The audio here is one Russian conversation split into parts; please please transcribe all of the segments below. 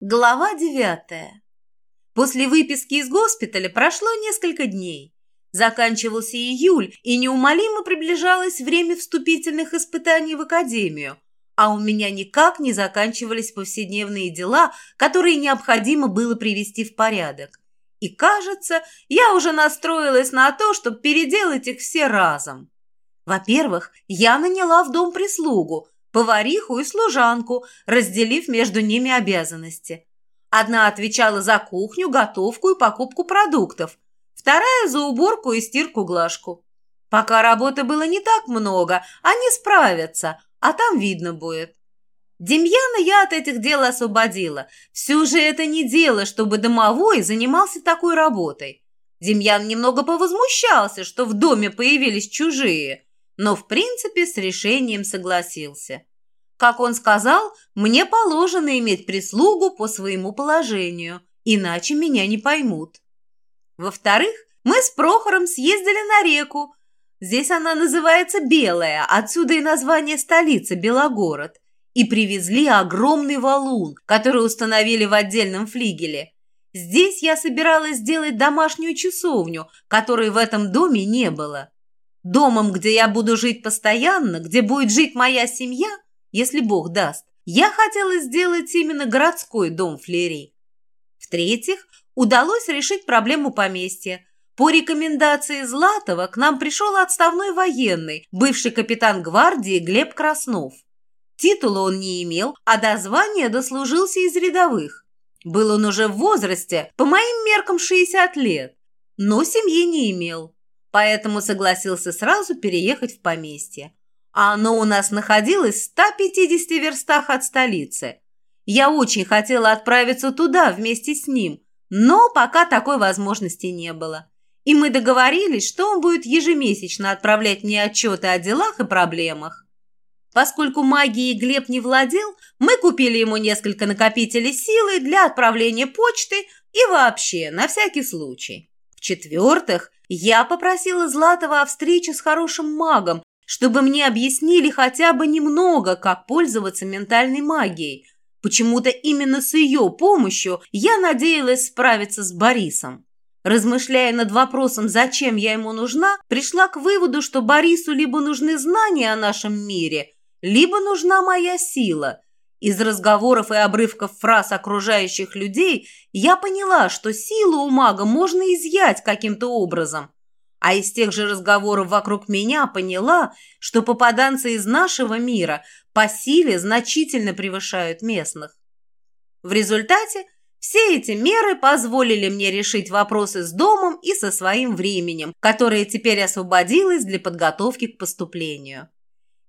Глава девятая. После выписки из госпиталя прошло несколько дней. Заканчивался июль, и неумолимо приближалось время вступительных испытаний в академию, а у меня никак не заканчивались повседневные дела, которые необходимо было привести в порядок. И, кажется, я уже настроилась на то, чтобы переделать их все разом. Во-первых, я наняла в дом прислугу – повариху и служанку, разделив между ними обязанности. Одна отвечала за кухню, готовку и покупку продуктов, вторая за уборку и стирку-глажку. Пока работы было не так много, они справятся, а там видно будет. Демьяна я от этих дел освободила. Все же это не дело, чтобы домовой занимался такой работой. Демьян немного повозмущался, что в доме появились чужие но в принципе с решением согласился. Как он сказал, мне положено иметь прислугу по своему положению, иначе меня не поймут. Во-вторых, мы с Прохором съездили на реку. Здесь она называется Белая, отсюда и название столицы Белогород. И привезли огромный валун, который установили в отдельном флигеле. Здесь я собиралась сделать домашнюю часовню, которой в этом доме не было. Домом, где я буду жить постоянно, где будет жить моя семья, если Бог даст, я хотела сделать именно городской дом Флери. В-третьих, удалось решить проблему поместья. По рекомендации Златова к нам пришел отставной военный, бывший капитан гвардии Глеб Краснов. Титула он не имел, а до звания дослужился из рядовых. Был он уже в возрасте, по моим меркам 60 лет, но семьи не имел поэтому согласился сразу переехать в поместье. А оно у нас находилось в 150 верстах от столицы. Я очень хотела отправиться туда вместе с ним, но пока такой возможности не было. И мы договорились, что он будет ежемесячно отправлять мне отчеты о делах и проблемах. Поскольку магией Глеб не владел, мы купили ему несколько накопителей силы для отправления почты и вообще, на всякий случай. В-четвертых, я попросила Златова о встрече с хорошим магом, чтобы мне объяснили хотя бы немного, как пользоваться ментальной магией. Почему-то именно с ее помощью я надеялась справиться с Борисом. Размышляя над вопросом, зачем я ему нужна, пришла к выводу, что Борису либо нужны знания о нашем мире, либо нужна моя сила. Из разговоров и обрывков фраз окружающих людей я поняла, что силу у мага можно изъять каким-то образом. А из тех же разговоров вокруг меня поняла, что попаданцы из нашего мира по силе значительно превышают местных. В результате все эти меры позволили мне решить вопросы с домом и со своим временем, которое теперь освободилось для подготовки к поступлению.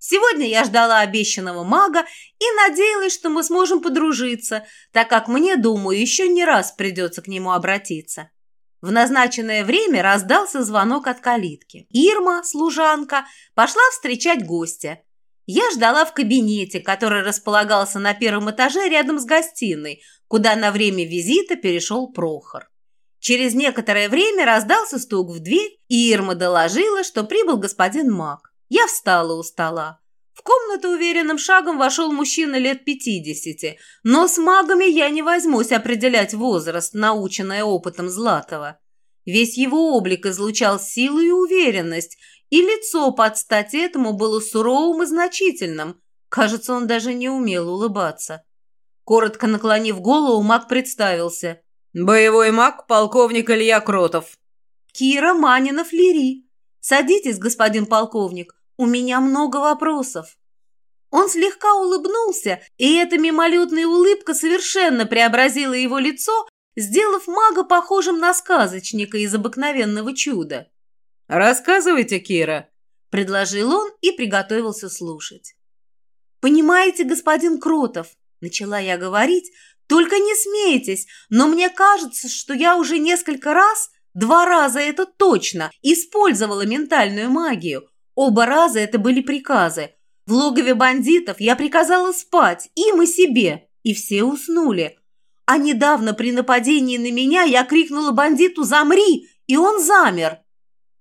Сегодня я ждала обещанного мага и надеялась, что мы сможем подружиться, так как мне, думаю, еще не раз придется к нему обратиться. В назначенное время раздался звонок от калитки. Ирма, служанка, пошла встречать гостя. Я ждала в кабинете, который располагался на первом этаже рядом с гостиной, куда на время визита перешел Прохор. Через некоторое время раздался стук в дверь, и Ирма доложила, что прибыл господин маг. Я встала у стола. В комнату уверенным шагом вошел мужчина лет пятидесяти, но с магами я не возьмусь определять возраст, наученная опытом Златова. Весь его облик излучал силу и уверенность, и лицо под стать этому было суровым и значительным. Кажется, он даже не умел улыбаться. Коротко наклонив голову, маг представился. «Боевой маг, полковник Илья Кротов». «Кира Манина-Флери», «Садитесь, господин полковник, у меня много вопросов». Он слегка улыбнулся, и эта мимолетная улыбка совершенно преобразила его лицо, сделав мага похожим на сказочника из обыкновенного чуда. «Рассказывайте, Кира», — предложил он и приготовился слушать. «Понимаете, господин Кротов», — начала я говорить, — «только не смейтесь, но мне кажется, что я уже несколько раз Два раза это точно. Использовала ментальную магию. Оба раза это были приказы. В логове бандитов я приказала спать, им и себе. И все уснули. А недавно при нападении на меня я крикнула бандиту «Замри!» и он замер.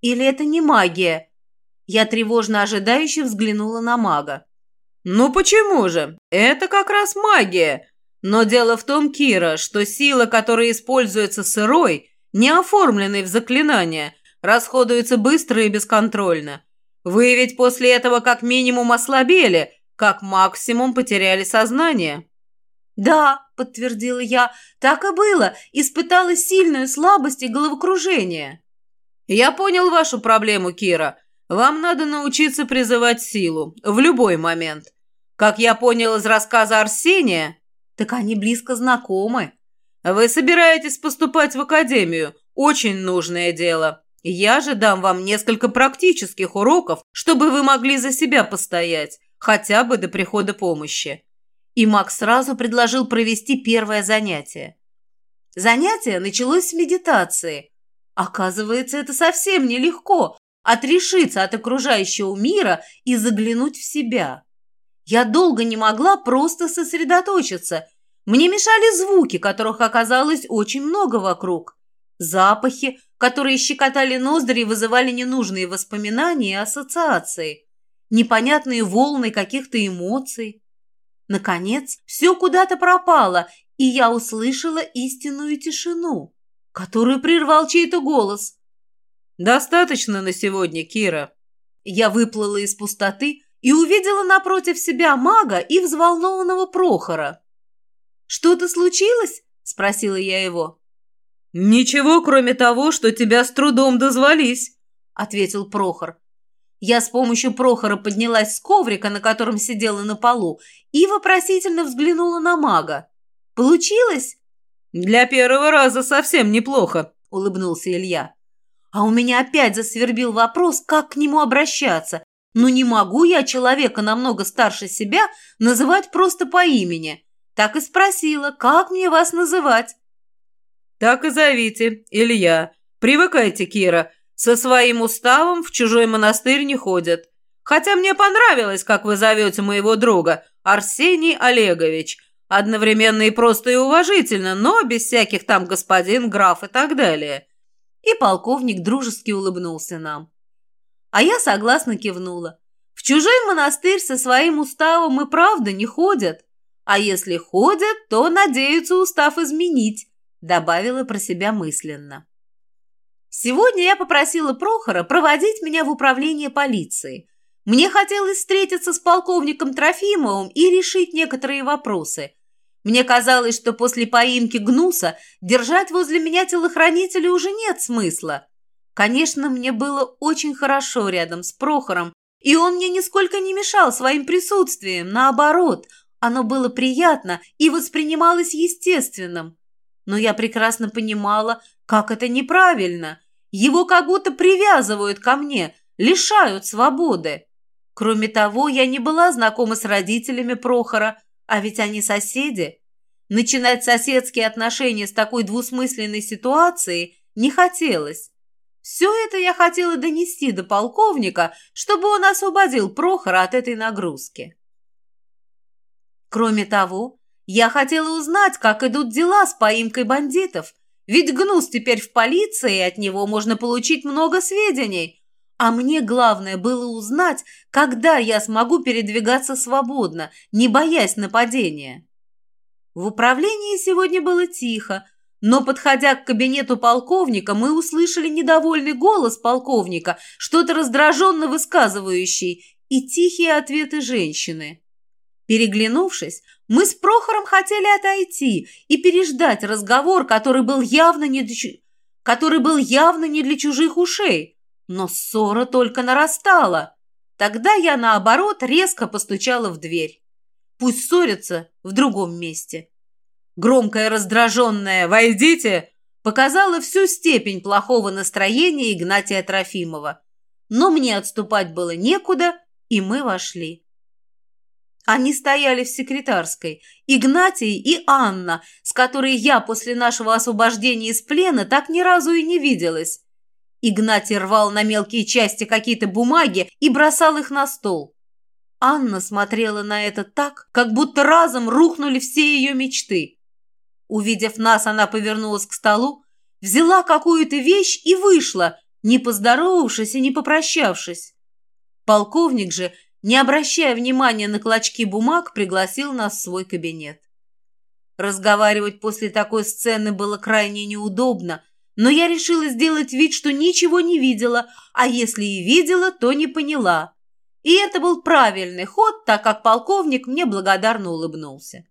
Или это не магия? Я тревожно ожидающе взглянула на мага. «Ну почему же? Это как раз магия. Но дело в том, Кира, что сила, которая используется сырой, не оформленной в заклинание, расходуется быстро и бесконтрольно. Вы ведь после этого как минимум ослабели, как максимум потеряли сознание. «Да», — подтвердила я, — «так и было. Испытала сильную слабость и головокружение». «Я понял вашу проблему, Кира. Вам надо научиться призывать силу. В любой момент. Как я понял из рассказа Арсения...» «Так они близко знакомы». «Вы собираетесь поступать в академию. Очень нужное дело. Я же дам вам несколько практических уроков, чтобы вы могли за себя постоять, хотя бы до прихода помощи. И Макс сразу предложил провести первое занятие. Занятие началось с медитации. Оказывается, это совсем нелегко – отрешиться от окружающего мира и заглянуть в себя. Я долго не могла просто сосредоточиться. Мне мешали звуки, которых оказалось очень много вокруг. Запахи, которые щекотали ноздри и вызывали ненужные воспоминания и ассоциации. Непонятные волны каких-то эмоций. Наконец, все куда-то пропало, и я услышала истинную тишину, которую прервал чей-то голос. «Достаточно на сегодня, Кира». Я выплыла из пустоты и увидела напротив себя мага и взволнованного Прохора. «Что-то случилось?» – спросила я его. «Ничего, кроме того, что тебя с трудом дозвались», – ответил Прохор. Я с помощью Прохора поднялась с коврика, на котором сидела на полу, и вопросительно взглянула на мага. «Получилось?» «Для первого раза совсем неплохо», — улыбнулся Илья. А у меня опять засвербил вопрос, как к нему обращаться. Но не могу я человека намного старше себя называть просто по имени. Так и спросила, как мне вас называть? «Так и зовите, Илья. Привыкайте, Кира. Со своим уставом в чужой монастырь не ходят. Хотя мне понравилось, как вы зовете моего друга, Арсений Олегович. Одновременно и просто и уважительно, но без всяких там господин, граф и так далее». И полковник дружески улыбнулся нам. А я согласно кивнула. В чужой монастырь со своим уставом и правда не ходят. А если ходят, то надеются устав изменить, добавила про себя мысленно. Сегодня я попросила Прохора проводить меня в управление полиции. Мне хотелось встретиться с полковником Трофимовым и решить некоторые вопросы. Мне казалось, что после поимки Гнуса держать возле меня телохранителя уже нет смысла. Конечно, мне было очень хорошо рядом с Прохором, и он мне нисколько не мешал своим присутствием, наоборот, оно было приятно и воспринималось естественным. Но я прекрасно понимала, как это неправильно. Его как будто привязывают ко мне, лишают свободы. Кроме того, я не была знакома с родителями Прохора, а ведь они соседи. Начинать соседские отношения с такой двусмысленной ситуацией не хотелось. Все это я хотела донести до полковника, чтобы он освободил Прохора от этой нагрузки. Кроме того, я хотела узнать, как идут дела с поимкой бандитов, ведь Гнус теперь в полиции, и от него можно получить много сведений. А мне главное было узнать, когда я смогу передвигаться свободно, не боясь нападения. В управлении сегодня было тихо, но, подходя к кабинету полковника, мы услышали недовольный голос полковника, что-то раздраженно высказывающий, и тихие ответы женщины. Переглянувшись, мы с Прохором хотели отойти и переждать разговор, который был явно не для, который был явно не для чужих ушей. Но ссора только нарастала. Тогда я, наоборот, резко постучала в дверь. Пусть ссорятся в другом месте. Громкое раздраженное «Войдите!» показало всю степень плохого настроения Игнатия Трофимова. Но мне отступать было некуда, и мы вошли. Они стояли в секретарской. Игнатий и Анна, с которой я после нашего освобождения из плена так ни разу и не виделась. Игнатий рвал на мелкие части какие-то бумаги и бросал их на стол. Анна смотрела на это так, как будто разом рухнули все ее мечты. Увидев нас, она повернулась к столу, взяла какую-то вещь и вышла, не поздоровавшись и не попрощавшись. Полковник же не обращая внимания на клочки бумаг, пригласил нас в свой кабинет. Разговаривать после такой сцены было крайне неудобно, но я решила сделать вид, что ничего не видела, а если и видела, то не поняла. И это был правильный ход, так как полковник мне благодарно улыбнулся.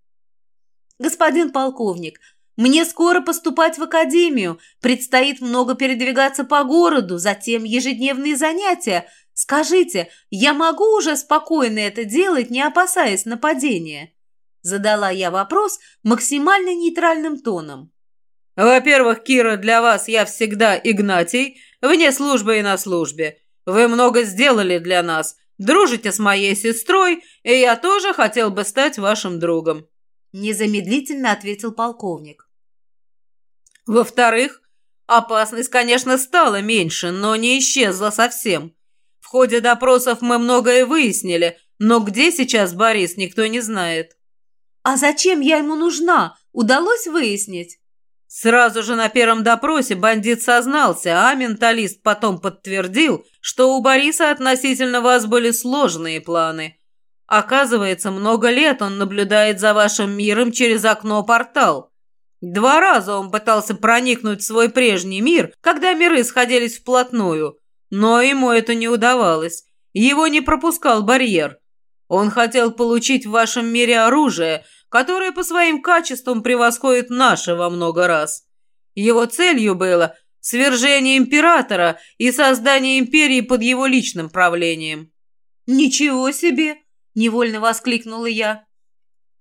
«Господин полковник, мне скоро поступать в академию, предстоит много передвигаться по городу, затем ежедневные занятия. Скажите, я могу уже спокойно это делать, не опасаясь нападения?» Задала я вопрос максимально нейтральным тоном. «Во-первых, Кира, для вас я всегда Игнатий, вне службы и на службе. Вы много сделали для нас, дружите с моей сестрой, и я тоже хотел бы стать вашим другом». Незамедлительно ответил полковник. Во-вторых, опасность, конечно, стала меньше, но не исчезла совсем. В ходе допросов мы многое выяснили, но где сейчас Борис, никто не знает. «А зачем я ему нужна? Удалось выяснить?» Сразу же на первом допросе бандит сознался, а менталист потом подтвердил, что у Бориса относительно вас были сложные планы. Оказывается, много лет он наблюдает за вашим миром через окно-портал. Два раза он пытался проникнуть в свой прежний мир, когда миры сходились вплотную, но ему это не удавалось. Его не пропускал барьер. Он хотел получить в вашем мире оружие, которое по своим качествам превосходит наше во много раз. Его целью было свержение императора и создание империи под его личным правлением. «Ничего себе!» – невольно воскликнула я.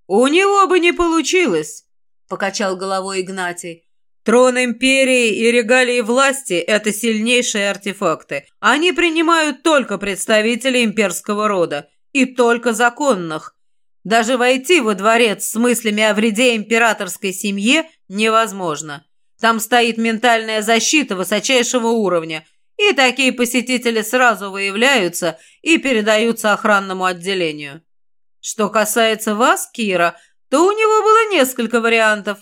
«У него бы не получилось», – покачал головой Игнатий. «Трон империи и регалии власти – это сильнейшие артефакты. Они принимают только представителей имперского рода, и только законных. Даже войти во дворец с мыслями о вреде императорской семье невозможно. Там стоит ментальная защита высочайшего уровня, и такие посетители сразу выявляются и передаются охранному отделению. Что касается вас, Кира, то у него было несколько вариантов.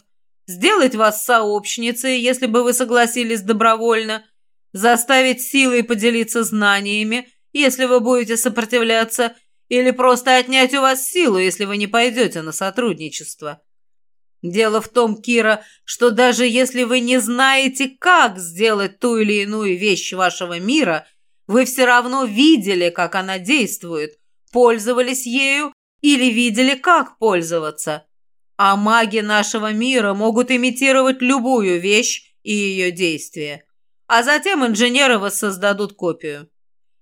Сделать вас сообщницей, если бы вы согласились добровольно, заставить силой поделиться знаниями, если вы будете сопротивляться – или просто отнять у вас силу, если вы не пойдете на сотрудничество. Дело в том, Кира, что даже если вы не знаете, как сделать ту или иную вещь вашего мира, вы все равно видели, как она действует, пользовались ею или видели, как пользоваться. А маги нашего мира могут имитировать любую вещь и ее действие. А затем инженеры воссоздадут копию.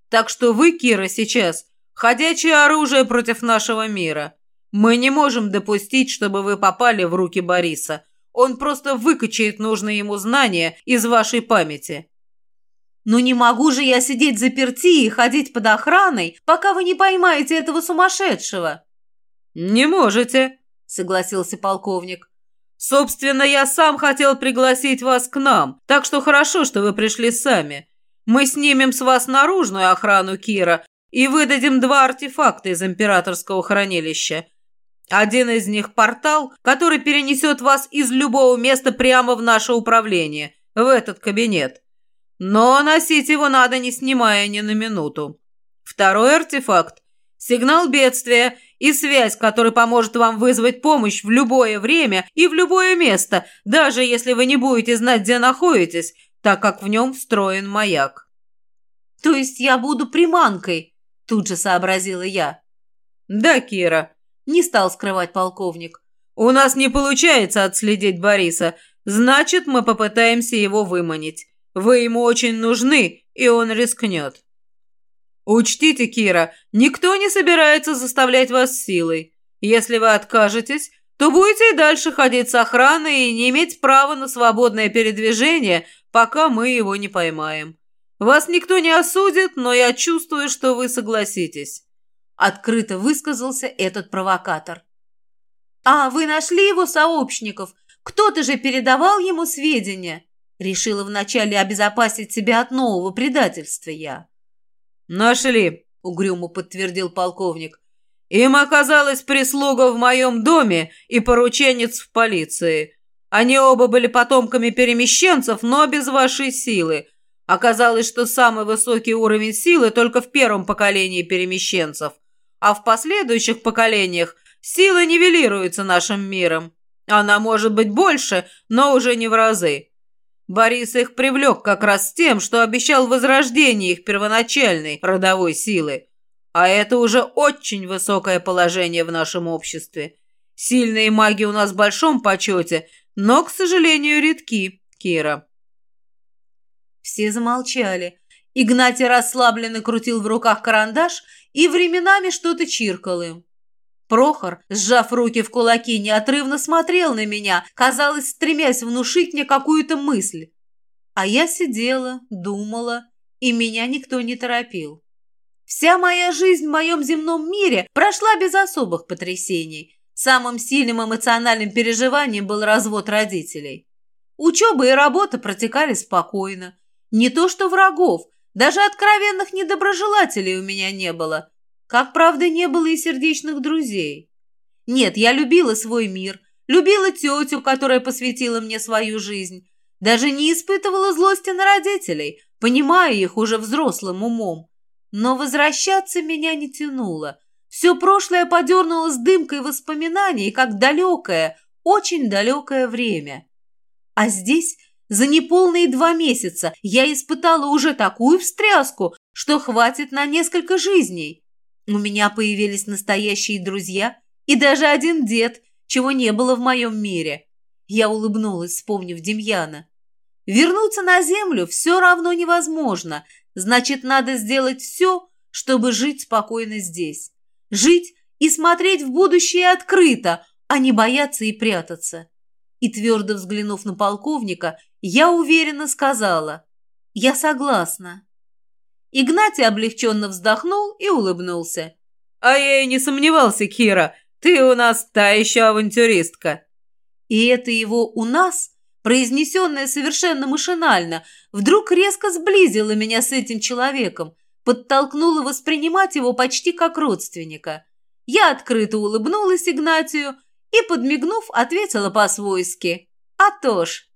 Так что вы, Кира, сейчас Ходячее оружие против нашего мира. Мы не можем допустить, чтобы вы попали в руки Бориса. Он просто выкачает нужные ему знания из вашей памяти. «Ну не могу же я сидеть заперти и ходить под охраной, пока вы не поймаете этого сумасшедшего!» «Не можете», — согласился полковник. «Собственно, я сам хотел пригласить вас к нам, так что хорошо, что вы пришли сами. Мы снимем с вас наружную охрану Кира и выдадим два артефакта из императорского хранилища. Один из них – портал, который перенесет вас из любого места прямо в наше управление, в этот кабинет. Но носить его надо, не снимая ни на минуту. Второй артефакт – сигнал бедствия и связь, который поможет вам вызвать помощь в любое время и в любое место, даже если вы не будете знать, где находитесь, так как в нем встроен маяк. «То есть я буду приманкой?» Тут же сообразила я. «Да, Кира», — не стал скрывать полковник. «У нас не получается отследить Бориса, значит, мы попытаемся его выманить. Вы ему очень нужны, и он рискнет». «Учтите, Кира, никто не собирается заставлять вас силой. Если вы откажетесь, то будете и дальше ходить с охраной и не иметь права на свободное передвижение, пока мы его не поймаем. Вас никто не осудит, но я чувствую, что вы согласитесь. Открыто высказался этот провокатор. А вы нашли его сообщников? Кто-то же передавал ему сведения. Решила вначале обезопасить себя от нового предательства я. Нашли, угрюмо подтвердил полковник. Им оказалась прислуга в моем доме и порученец в полиции. Они оба были потомками перемещенцев, но без вашей силы – Оказалось, что самый высокий уровень силы только в первом поколении перемещенцев, а в последующих поколениях сила нивелируется нашим миром. Она может быть больше, но уже не в разы. Борис их привлек как раз тем, что обещал возрождение их первоначальной родовой силы. А это уже очень высокое положение в нашем обществе. Сильные маги у нас в большом почете, но, к сожалению, редки, Кира. Все замолчали. Игнатий расслабленно крутил в руках карандаш и временами что-то чиркал им. Прохор, сжав руки в кулаки, неотрывно смотрел на меня, казалось, стремясь внушить мне какую-то мысль. А я сидела, думала, и меня никто не торопил. Вся моя жизнь в моем земном мире прошла без особых потрясений. Самым сильным эмоциональным переживанием был развод родителей. Учеба и работа протекали спокойно. Не то что врагов, даже откровенных недоброжелателей у меня не было. Как, правда, не было и сердечных друзей. Нет, я любила свой мир, любила тетю, которая посвятила мне свою жизнь. Даже не испытывала злости на родителей, понимая их уже взрослым умом. Но возвращаться меня не тянуло. Все прошлое подернулось дымкой воспоминаний, как далекое, очень далекое время. А здесь за неполные два месяца я испытала уже такую встряску, что хватит на несколько жизней. У меня появились настоящие друзья и даже один дед, чего не было в моем мире. Я улыбнулась, вспомнив Демьяна. Вернуться на землю все равно невозможно, значит, надо сделать все, чтобы жить спокойно здесь. Жить и смотреть в будущее открыто, а не бояться и прятаться. И твердо взглянув на полковника, я уверенно сказала «Я согласна». Игнатий облегченно вздохнул и улыбнулся. «А я и не сомневался, Кира. Ты у нас та еще авантюристка». И это его «у нас», произнесенное совершенно машинально, вдруг резко сблизило меня с этим человеком, подтолкнуло воспринимать его почти как родственника. Я открыто улыбнулась Игнатию и, подмигнув, ответила по-свойски. «А то ж».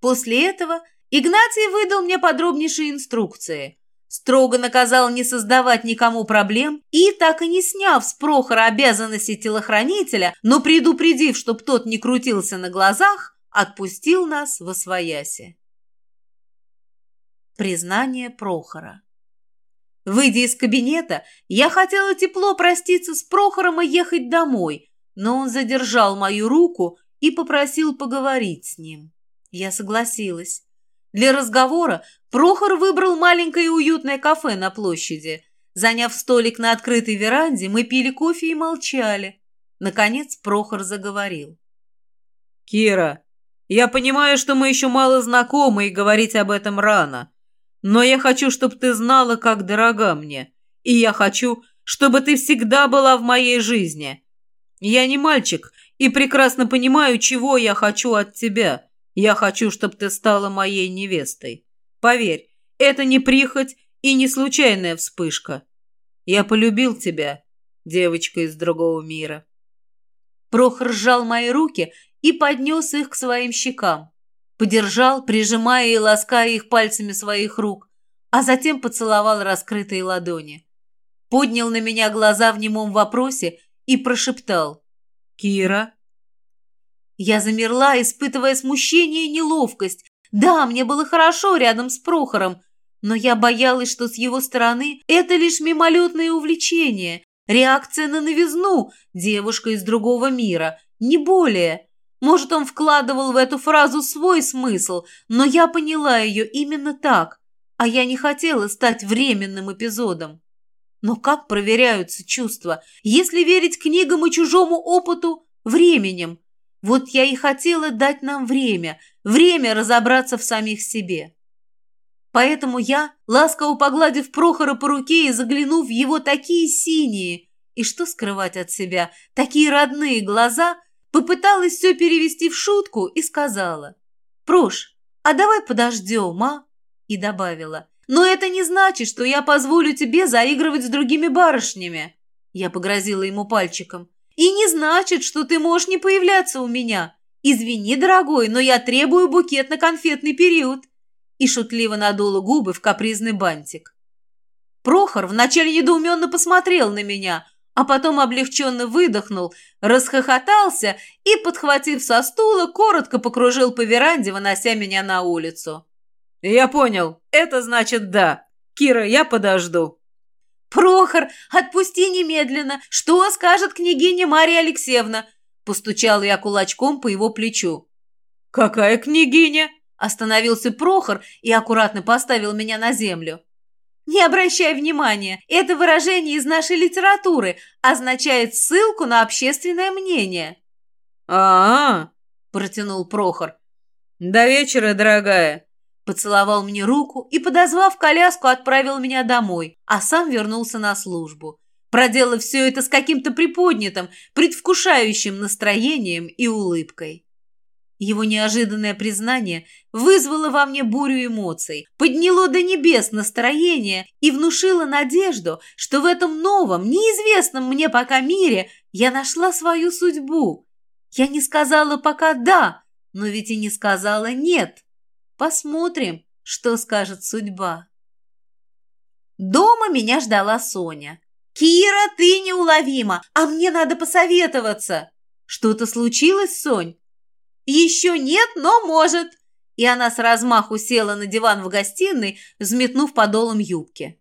После этого Игнатий выдал мне подробнейшие инструкции. Строго наказал не создавать никому проблем и, так и не сняв с Прохора обязанности телохранителя, но предупредив, чтоб тот не крутился на глазах, отпустил нас во свояси. Признание Прохора Выйдя из кабинета, я хотела тепло проститься с Прохором и ехать домой, но он задержал мою руку и попросил поговорить с ним. Я согласилась. Для разговора Прохор выбрал маленькое уютное кафе на площади. Заняв столик на открытой веранде, мы пили кофе и молчали. Наконец Прохор заговорил. «Кира, я понимаю, что мы еще мало знакомы и говорить об этом рано. Но я хочу, чтобы ты знала, как дорога мне. И я хочу, чтобы ты всегда была в моей жизни. Я не мальчик и прекрасно понимаю, чего я хочу от тебя. Я хочу, чтобы ты стала моей невестой. Поверь, это не прихоть и не случайная вспышка. Я полюбил тебя, девочка из другого мира». Прохор сжал мои руки и поднес их к своим щекам. Подержал, прижимая и лаская их пальцами своих рук, а затем поцеловал раскрытые ладони. Поднял на меня глаза в немом вопросе и прошептал. «Кира?» Я замерла, испытывая смущение и неловкость. Да, мне было хорошо рядом с Прохором, но я боялась, что с его стороны это лишь мимолетное увлечение, реакция на новизну, девушка из другого мира, не более. Может, он вкладывал в эту фразу свой смысл, но я поняла ее именно так, а я не хотела стать временным эпизодом. Но как проверяются чувства, если верить книгам и чужому опыту временем? Вот я и хотела дать нам время, время разобраться в самих себе. Поэтому я, ласково погладив Прохора по руке и заглянув в его такие синие, и что скрывать от себя, такие родные глаза, попыталась все перевести в шутку и сказала, «Прош, а давай подождем, а?» И добавила, «Но это не значит, что я позволю тебе заигрывать с другими барышнями». Я погрозила ему пальчиком. И не значит, что ты можешь не появляться у меня. Извини, дорогой, но я требую букет на конфетный период. И шутливо надула губы в капризный бантик. Прохор вначале недоуменно посмотрел на меня, а потом облегченно выдохнул, расхохотался и, подхватив со стула, коротко покружил по веранде, вынося меня на улицу. «Я понял. Это значит да. Кира, я подожду». «Прохор, отпусти немедленно! Что скажет княгиня Мария Алексеевна?» Постучал я кулачком по его плечу. «Какая княгиня?» Остановился Прохор и аккуратно поставил меня на землю. «Не обращай внимания, это выражение из нашей литературы означает ссылку на общественное мнение». «А-а-а!» протянул Прохор. «До вечера, дорогая!» Поцеловал мне руку и, подозвав коляску, отправил меня домой, а сам вернулся на службу, проделав все это с каким-то приподнятым, предвкушающим настроением и улыбкой. Его неожиданное признание вызвало во мне бурю эмоций, подняло до небес настроение и внушило надежду, что в этом новом, неизвестном мне пока мире я нашла свою судьбу. Я не сказала пока «да», но ведь и не сказала «нет». Посмотрим, что скажет судьба. Дома меня ждала Соня. «Кира, ты неуловима, а мне надо посоветоваться!» «Что-то случилось, Сонь?» «Еще нет, но может!» И она с размаху села на диван в гостиной, взметнув подолом юбки.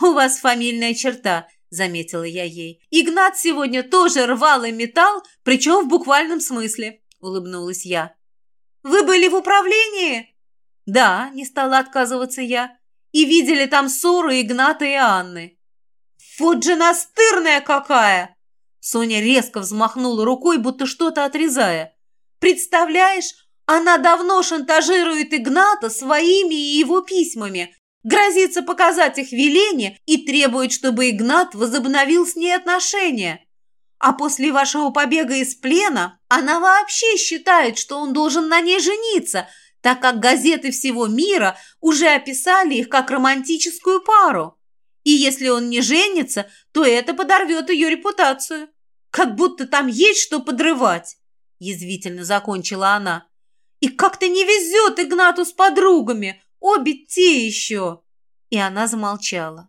«У вас фамильная черта», — заметила я ей. «Игнат сегодня тоже рвал и металл, причем в буквальном смысле», — улыбнулась я. «Вы были в управлении?» «Да», — не стала отказываться я. «И видели там ссору Игната и Анны». «Вот же настырная какая!» Соня резко взмахнула рукой, будто что-то отрезая. «Представляешь, она давно шантажирует Игната своими и его письмами, грозится показать их Велене и требует, чтобы Игнат возобновил с ней отношения. А после вашего побега из плена она вообще считает, что он должен на ней жениться – так как газеты всего мира уже описали их как романтическую пару. И если он не женится, то это подорвет ее репутацию. Как будто там есть что подрывать, язвительно закончила она. И как-то не везет Игнату с подругами, обе те еще. И она замолчала.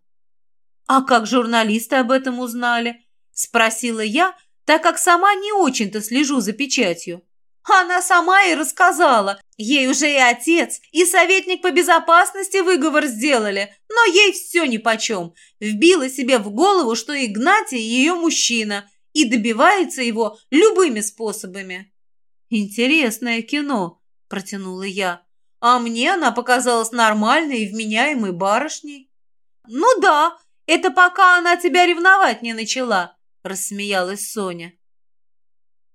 «А как журналисты об этом узнали?» – спросила я, так как сама не очень-то слежу за печатью. Она сама и рассказала. Ей уже и отец, и советник по безопасности выговор сделали, но ей все нипочем. Вбила себе в голову, что Игнатий ее мужчина, и добивается его любыми способами. «Интересное кино», – протянула я. «А мне она показалась нормальной и вменяемой барышней». «Ну да, это пока она тебя ревновать не начала», – рассмеялась Соня.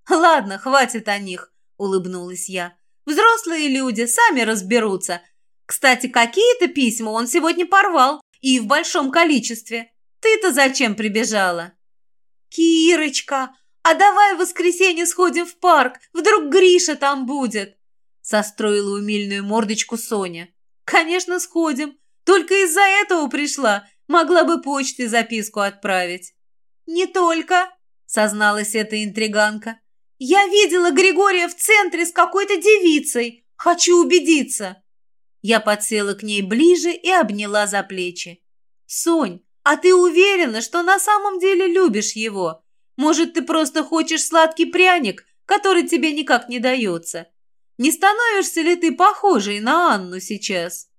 «Ладно, хватит о них улыбнулась я. Взрослые люди сами разберутся. Кстати, какие-то письма он сегодня порвал, и в большом количестве. Ты-то зачем прибежала? Кирочка, а давай в воскресенье сходим в парк, вдруг Гриша там будет. Состроила умильную мордочку Соня. Конечно, сходим. Только из-за этого пришла. Могла бы почте записку отправить. Не только, созналась эта интриганка. «Я видела Григория в центре с какой-то девицей. Хочу убедиться». Я подсела к ней ближе и обняла за плечи. «Сонь, а ты уверена, что на самом деле любишь его? Может, ты просто хочешь сладкий пряник, который тебе никак не дается? Не становишься ли ты похожей на Анну сейчас?»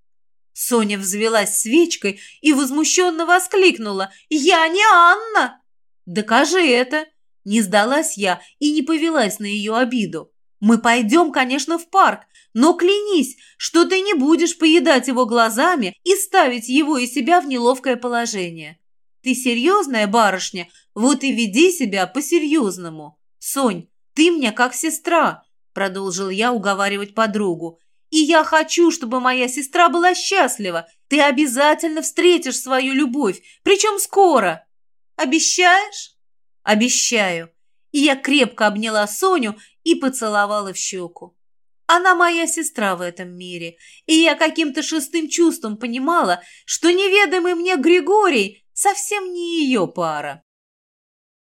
Соня взвелась свечкой и возмущенно воскликнула. «Я не Анна!» «Докажи это!» Не сдалась я и не повелась на ее обиду. Мы пойдем, конечно, в парк, но клянись, что ты не будешь поедать его глазами и ставить его и себя в неловкое положение. Ты серьезная барышня, вот и веди себя по-серьезному. Сонь, ты мне как сестра, продолжил я уговаривать подругу. И я хочу, чтобы моя сестра была счастлива. Ты обязательно встретишь свою любовь, причем скоро. Обещаешь? Обещаю. И я крепко обняла Соню и поцеловала в щеку. Она моя сестра в этом мире, и я каким-то шестым чувством понимала, что неведомый мне Григорий совсем не ее пара.